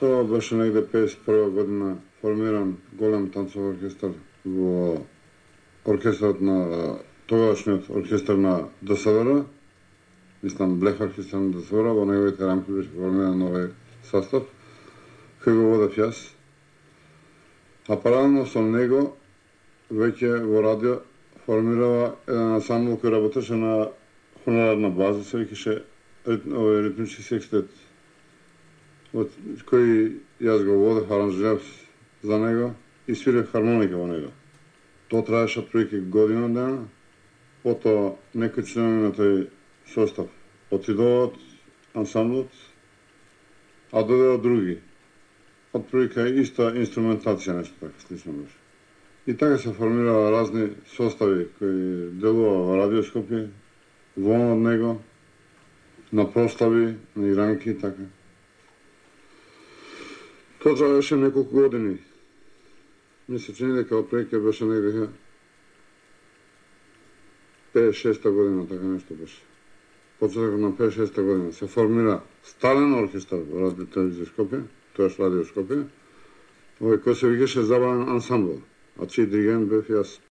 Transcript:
Прво беше негде 51 година формиран голем танцов оркестар во оркестрот на тогашниот оркестар на ДСВР, мислам Блех оркестар на ДСВР, во неговите рамки беше формиран нови состав, кој го водев јас. А паралелно со него веќе во радио формирава еден ансамбл кој работеше на хонорарна база, се викаше овој ритмички секстет, од кој јас го водев, аранжирав за него и свирев хармоника во него. Тоа траеше отприлike година дена, потоа некои членови на тој состав отидоа од ансамблот, а додеа други. Отприлike иста инструментација, нешто така слично беше. И така се формираа разни состави кои делува во радиоскопи, вон од него, на прослави, на иранки и така. Тоа траеше неколку години. Ми се чини дека опреке беше негде 56-та година, така нешто беше. Почеток на 56-та година се формира стален оркестар во Радио Телевизија Скопје, тоаш Радио Скопје, овој кој се викаше Забавен ансамбл, а чиј диригент бев јас.